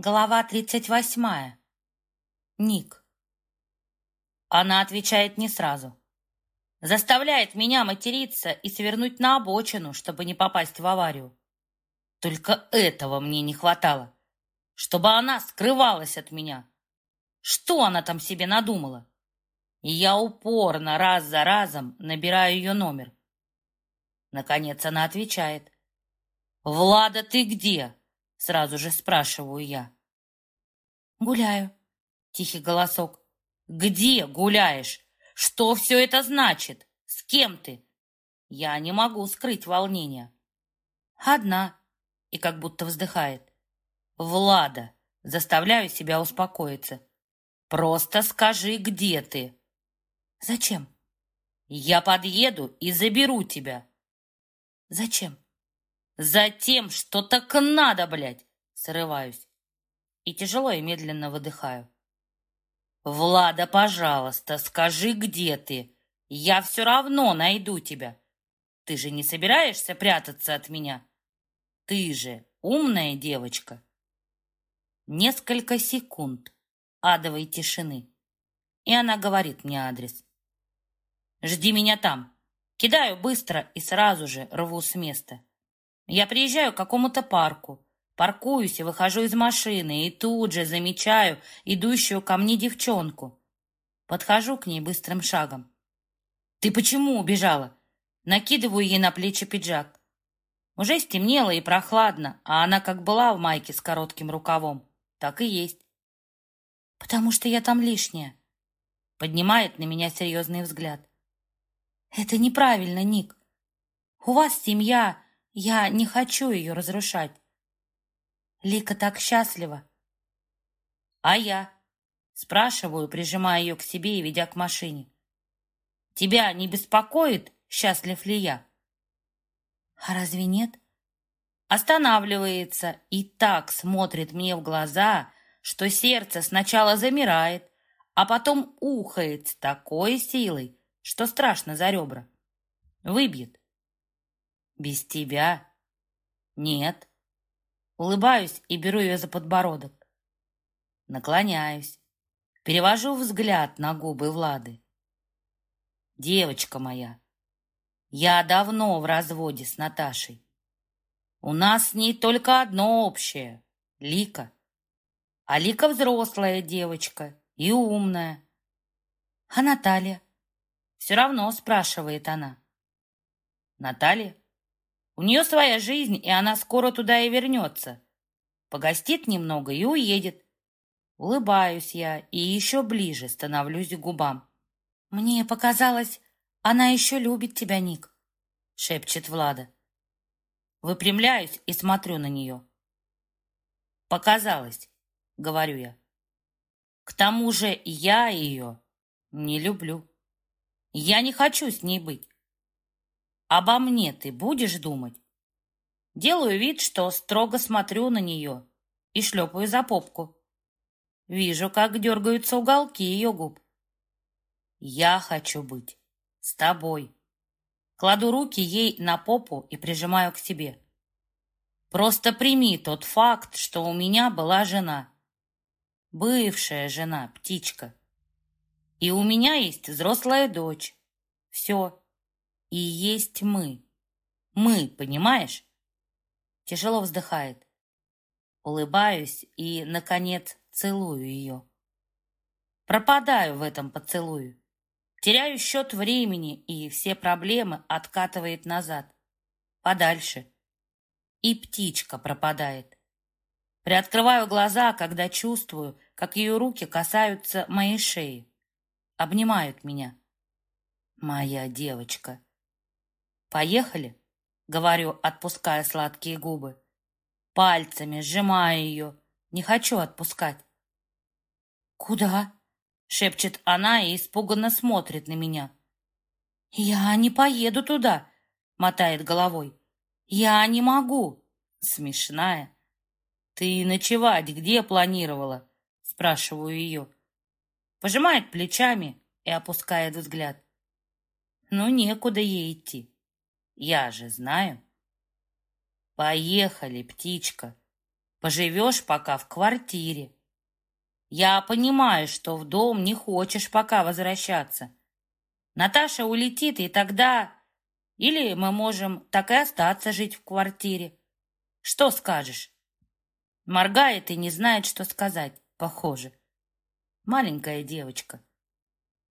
Глава тридцать восьмая. Ник. Она отвечает не сразу. Заставляет меня материться и свернуть на обочину, чтобы не попасть в аварию. Только этого мне не хватало. Чтобы она скрывалась от меня. Что она там себе надумала? И я упорно раз за разом набираю ее номер. Наконец она отвечает. «Влада, ты где?» Сразу же спрашиваю я. «Гуляю», — тихий голосок. «Где гуляешь? Что все это значит? С кем ты?» Я не могу скрыть волнение. «Одна», — и как будто вздыхает. «Влада», — заставляю себя успокоиться. «Просто скажи, где ты?» «Зачем?» «Я подъеду и заберу тебя». «Зачем?» Затем, что так надо, блядь, срываюсь. И тяжело и медленно выдыхаю. Влада, пожалуйста, скажи, где ты. Я все равно найду тебя. Ты же не собираешься прятаться от меня? Ты же умная девочка. Несколько секунд адовой тишины. И она говорит мне адрес. Жди меня там. Кидаю быстро и сразу же рву с места. Я приезжаю к какому-то парку, паркуюсь и выхожу из машины, и тут же замечаю идущую ко мне девчонку. Подхожу к ней быстрым шагом. «Ты почему убежала?» Накидываю ей на плечи пиджак. Уже стемнело и прохладно, а она как была в майке с коротким рукавом, так и есть. «Потому что я там лишняя», — поднимает на меня серьезный взгляд. «Это неправильно, Ник. У вас семья, я не хочу ее разрушать. Лика так счастлива. А я? Спрашиваю, прижимая ее к себе и ведя к машине. Тебя не беспокоит, счастлив ли я? А разве нет? Останавливается и так смотрит мне в глаза, что сердце сначала замирает, а потом ухает с такой силой, что страшно за ребра. Выбьет. Без тебя? Нет. Улыбаюсь и беру ее за подбородок. Наклоняюсь. Перевожу взгляд на губы Влады. Девочка моя, я давно в разводе с Наташей. У нас с ней только одно общее — Лика. А Лика взрослая девочка и умная. А Наталья? Все равно спрашивает она. Наталья? У нее своя жизнь, и она скоро туда и вернется. Погостит немного и уедет. Улыбаюсь я и еще ближе становлюсь к губам. «Мне показалось, она еще любит тебя, Ник», — шепчет Влада. Выпрямляюсь и смотрю на нее. «Показалось», — говорю я. «К тому же я ее не люблю. Я не хочу с ней быть. Обо мне ты будешь думать? Делаю вид, что строго смотрю на нее и шлепаю за попку. Вижу, как дергаются уголки ее губ. Я хочу быть с тобой. Кладу руки ей на попу и прижимаю к себе. Просто прими тот факт, что у меня была жена. Бывшая жена, птичка. И у меня есть взрослая дочь. Все и есть мы. Мы, понимаешь? Тяжело вздыхает. Улыбаюсь и, наконец, целую ее. Пропадаю в этом поцелую. Теряю счет времени, и все проблемы откатывает назад. Подальше. И птичка пропадает. Приоткрываю глаза, когда чувствую, как ее руки касаются моей шеи. Обнимают меня. Моя девочка. «Поехали?» — говорю, отпуская сладкие губы. Пальцами сжимаю ее, не хочу отпускать. «Куда?» — шепчет она и испуганно смотрит на меня. «Я не поеду туда», — мотает головой. «Я не могу». Смешная. «Ты ночевать где планировала?» — спрашиваю ее. Пожимает плечами и опускает взгляд. «Ну, некуда ей идти». Я же знаю. Поехали, птичка. Поживешь пока в квартире. Я понимаю, что в дом не хочешь пока возвращаться. Наташа улетит, и тогда... Или мы можем так и остаться жить в квартире. Что скажешь? Моргает и не знает, что сказать, похоже. Маленькая девочка.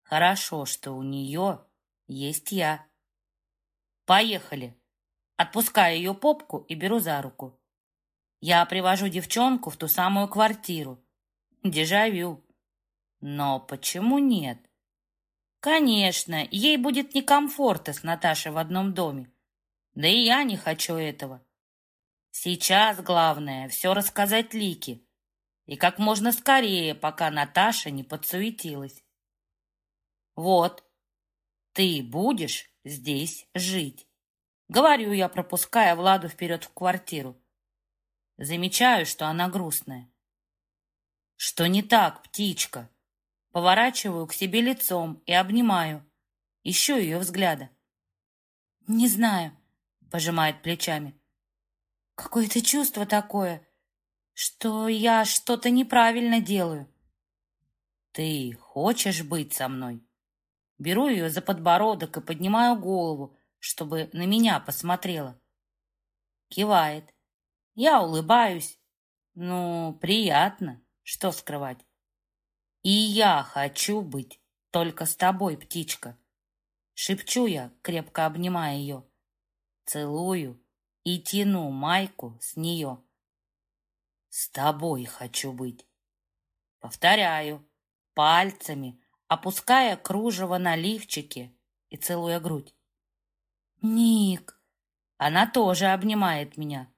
Хорошо, что у нее есть я. Поехали. Отпускаю ее попку и беру за руку. Я привожу девчонку в ту самую квартиру. Дежавю. Но почему нет? Конечно, ей будет некомфортно с Наташей в одном доме. Да и я не хочу этого. Сейчас главное все рассказать Лике. И как можно скорее, пока Наташа не подсуетилась. Вот, ты будешь здесь жить. Говорю я, пропуская Владу вперед в квартиру. Замечаю, что она грустная. Что не так, птичка? Поворачиваю к себе лицом и обнимаю. Ищу ее взгляда. «Не знаю», — пожимает плечами. «Какое-то чувство такое, что я что-то неправильно делаю». «Ты хочешь быть со мной?» Беру ее за подбородок и поднимаю голову, чтобы на меня посмотрела. Кивает. Я улыбаюсь. Ну, приятно, что скрывать. И я хочу быть только с тобой, птичка. Шепчу я, крепко обнимая ее. Целую и тяну майку с нее. С тобой хочу быть. Повторяю, пальцами, опуская кружево на лифчике и целуя грудь. «Ник!» Она тоже обнимает меня.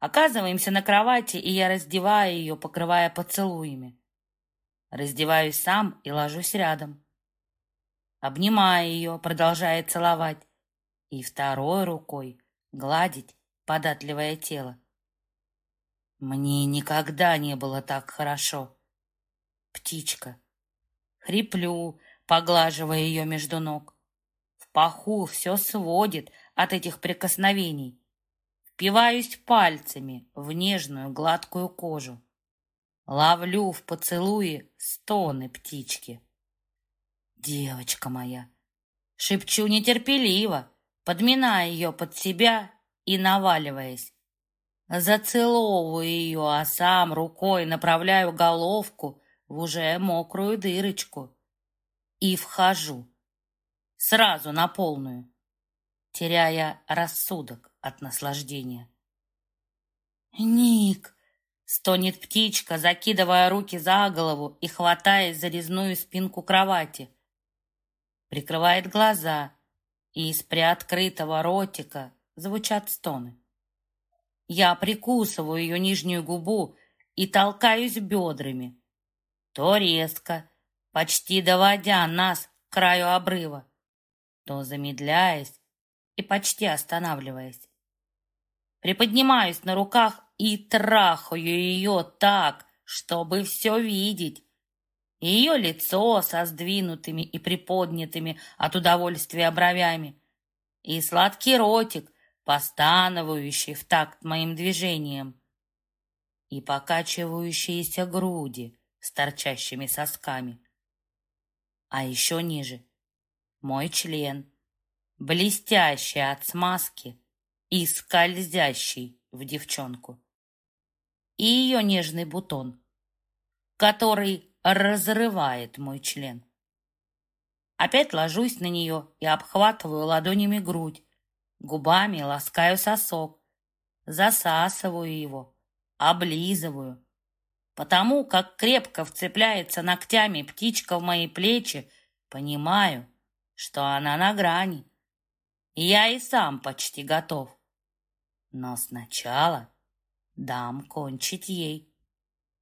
Оказываемся на кровати, и я раздеваю ее, покрывая поцелуями. Раздеваюсь сам и ложусь рядом. Обнимаю ее, продолжая целовать, и второй рукой гладить податливое тело. Мне никогда не было так хорошо. Птичка. Хриплю, поглаживая ее между ног. В паху все сводит от этих прикосновений. Впиваюсь пальцами в нежную гладкую кожу. Ловлю в поцелуи стоны птички. Девочка моя, шепчу нетерпеливо, подминая ее под себя и наваливаясь. Зацеловываю ее, а сам рукой направляю головку в уже мокрую дырочку и вхожу сразу на полную, теряя рассудок от наслаждения. «Ник!» — стонет птичка, закидывая руки за голову и хватаясь за резную спинку кровати. Прикрывает глаза, и из приоткрытого ротика звучат стоны. Я прикусываю ее нижнюю губу и толкаюсь бедрами, то резко, почти доводя нас к краю обрыва, то замедляясь и почти останавливаясь. Приподнимаюсь на руках и трахаю ее так, чтобы все видеть. Ее лицо со сдвинутыми и приподнятыми от удовольствия бровями, и сладкий ротик, постановающий в такт моим движениям, и покачивающиеся груди, с торчащими сосками. А еще ниже мой член, блестящий от смазки и скользящий в девчонку. И ее нежный бутон, который разрывает мой член. Опять ложусь на нее и обхватываю ладонями грудь, губами ласкаю сосок, засасываю его, облизываю, Потому как крепко вцепляется ногтями птичка в мои плечи, понимаю, что она на грани. Я и сам почти готов. Но сначала дам кончить ей.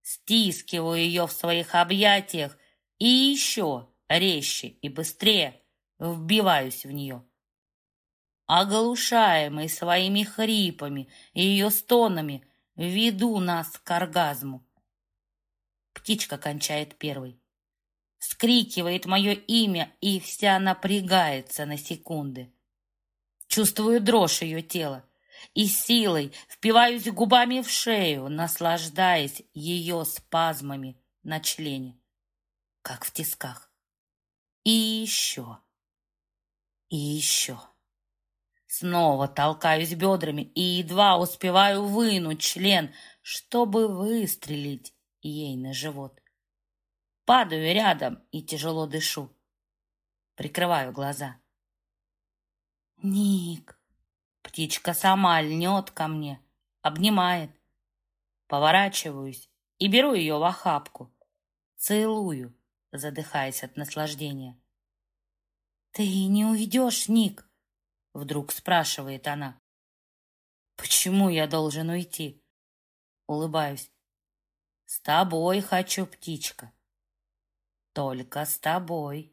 Стискиваю ее в своих объятиях и еще резче и быстрее вбиваюсь в нее. Оглушаемый своими хрипами и ее стонами, веду нас к оргазму. Птичка кончает первой. Скрикивает мое имя, и вся напрягается на секунды. Чувствую дрожь ее тела. и силой впиваюсь губами в шею, наслаждаясь ее спазмами на члене, как в тисках. И еще, и еще. Снова толкаюсь бедрами и едва успеваю вынуть член, чтобы выстрелить ей на живот. Падаю рядом и тяжело дышу. Прикрываю глаза. «Ник!» Птичка сама льнет ко мне, обнимает. Поворачиваюсь и беру ее в охапку. Целую, задыхаясь от наслаждения. «Ты не уйдешь, Ник?» Вдруг спрашивает она. «Почему я должен уйти?» Улыбаюсь. «С тобой хочу, птичка. Только с тобой».